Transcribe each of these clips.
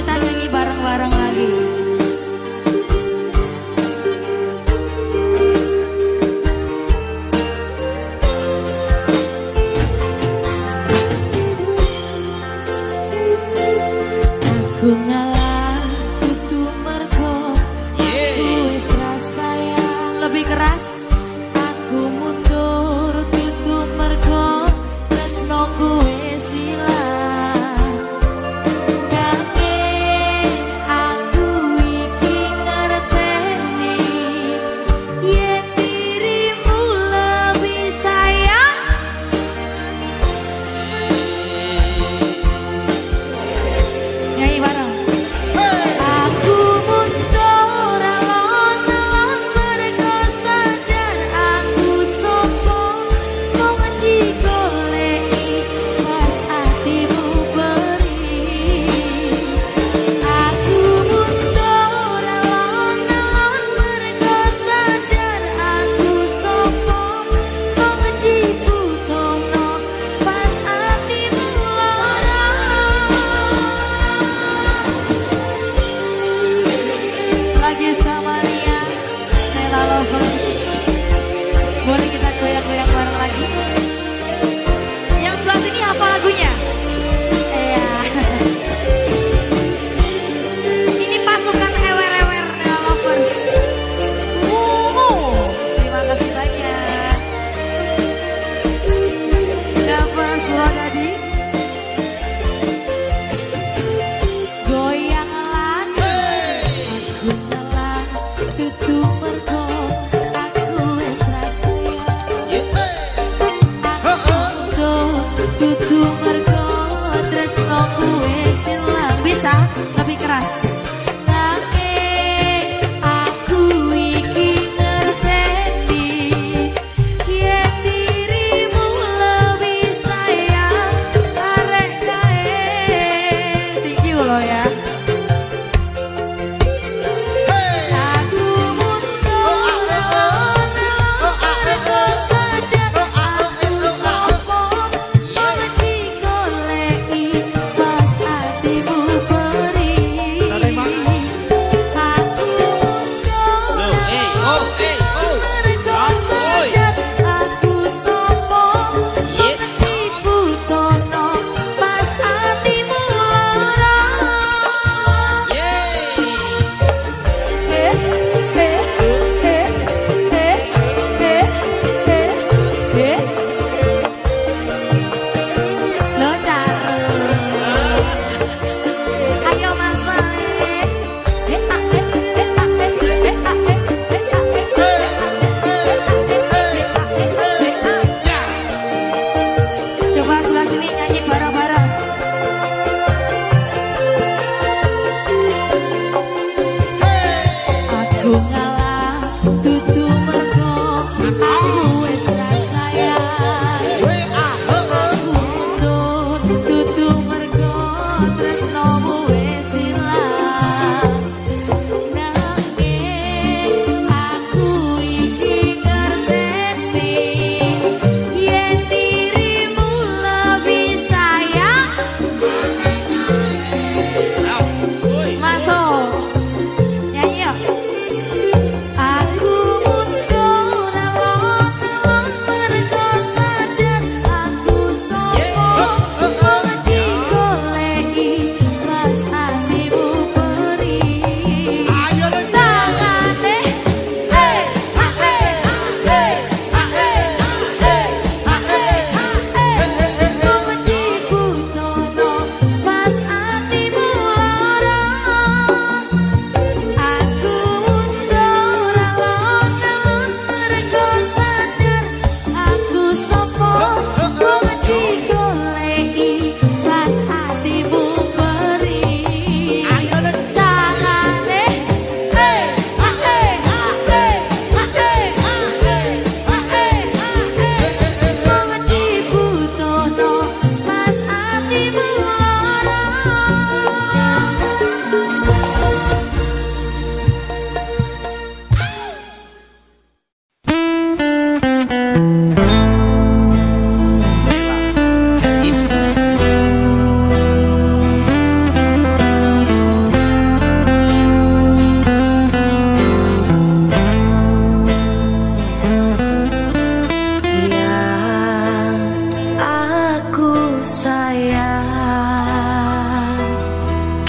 kita nyanyi bareng-bareng lagi.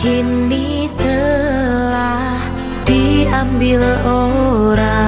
kini telah diambil orang.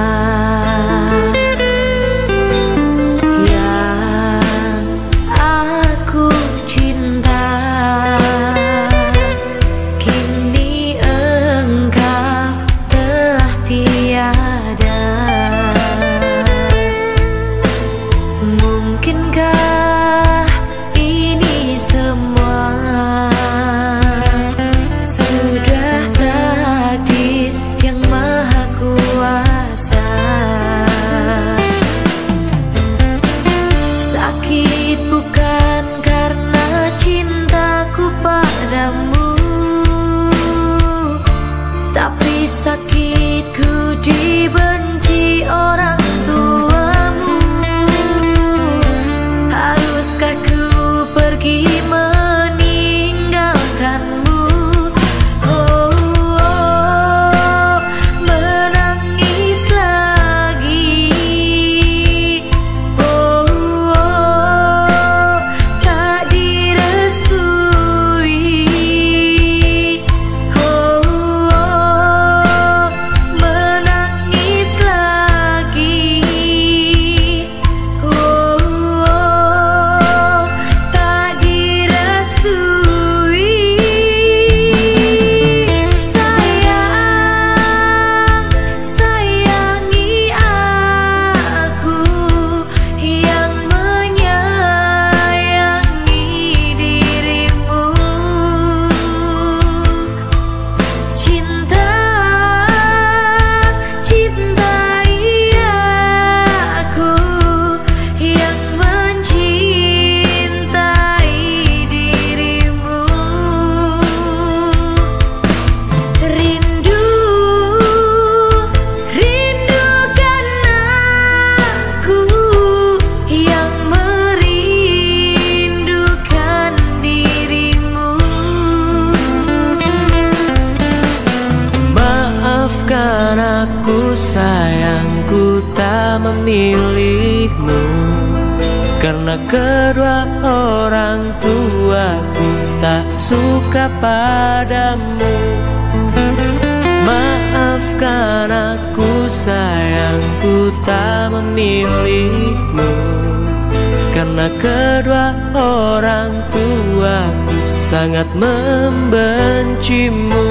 padamu. Maafkan aku sayangku tak memilihmu. Karena kedua orang tuaku sangat membencimu.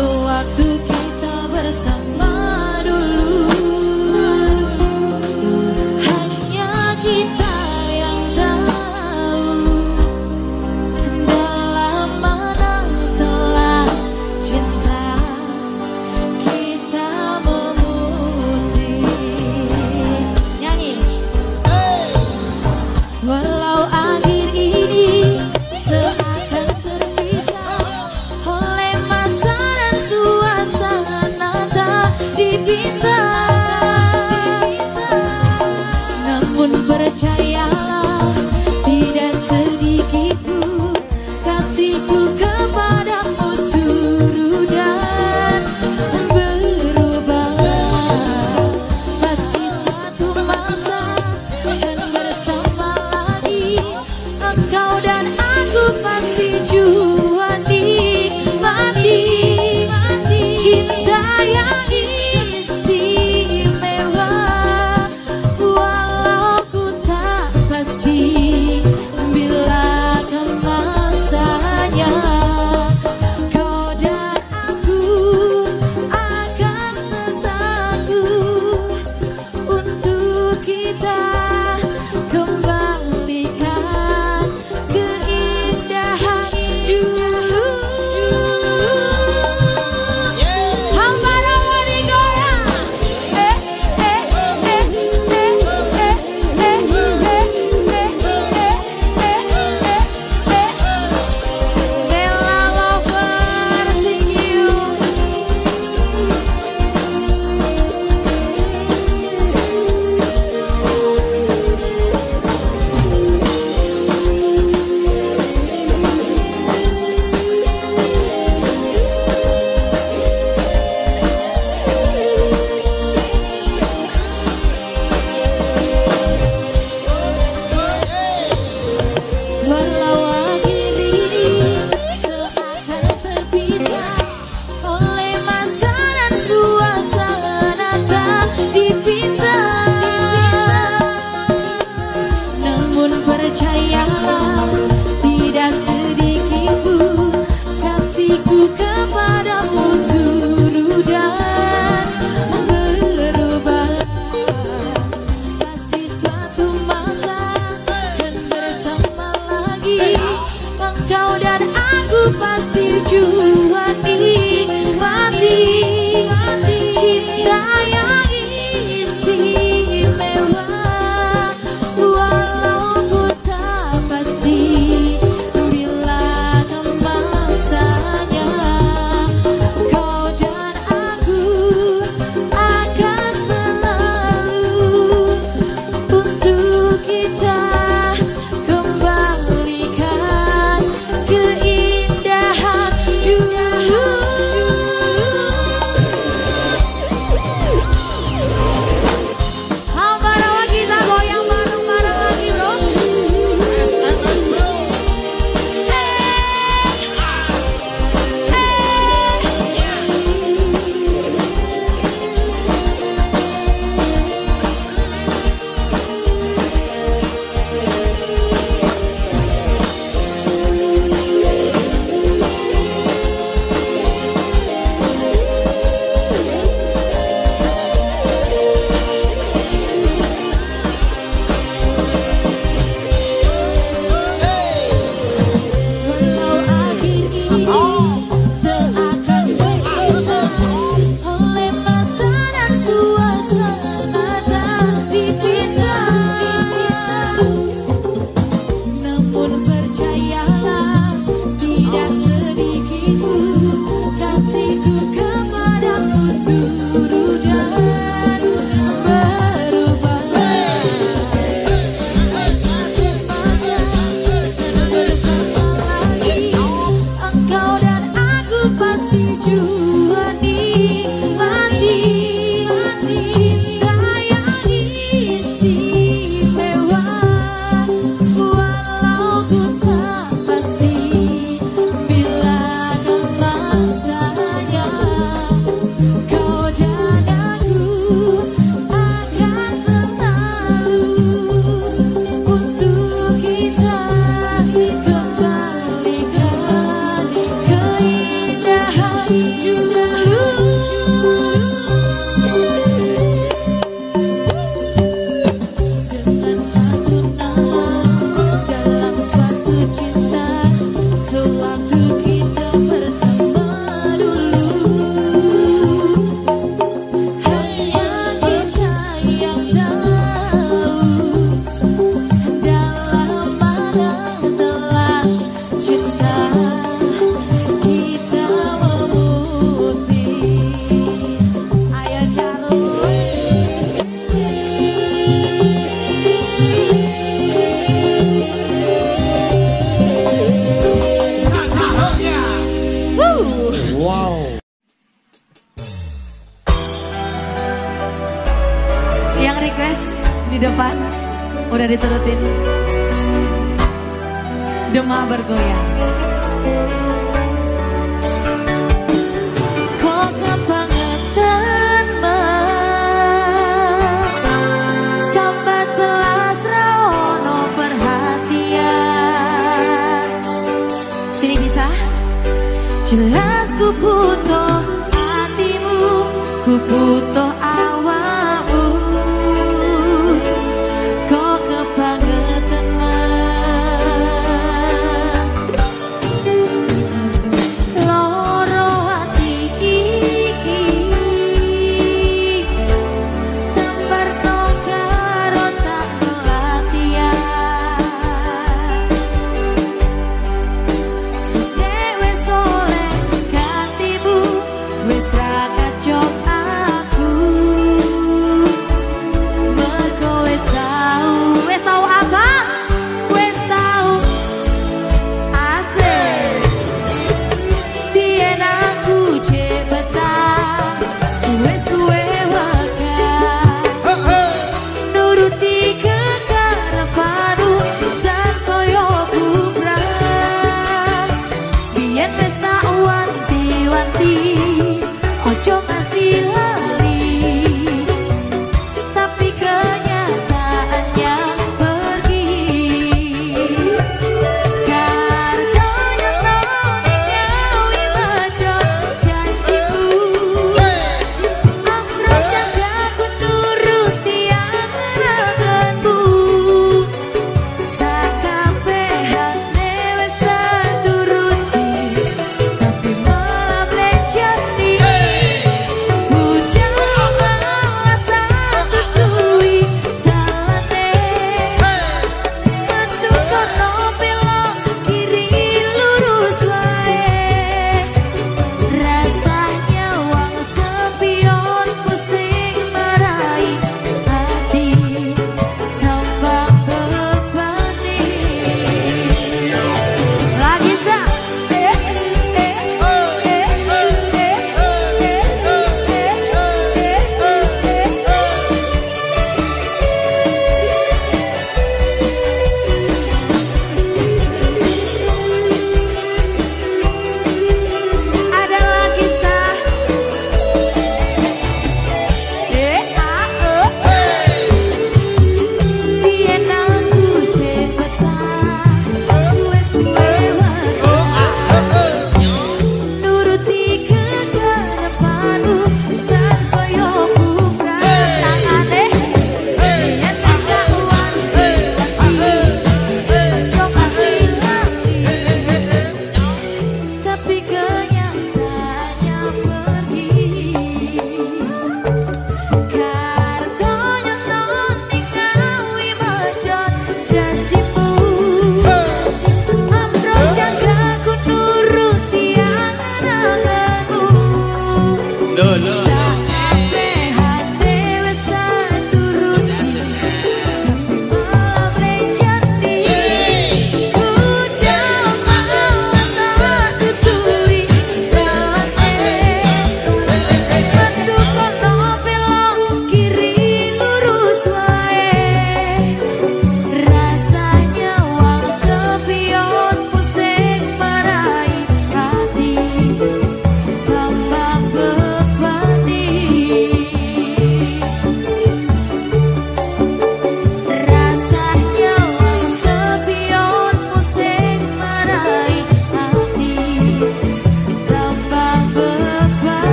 waktu kita bersama dulu.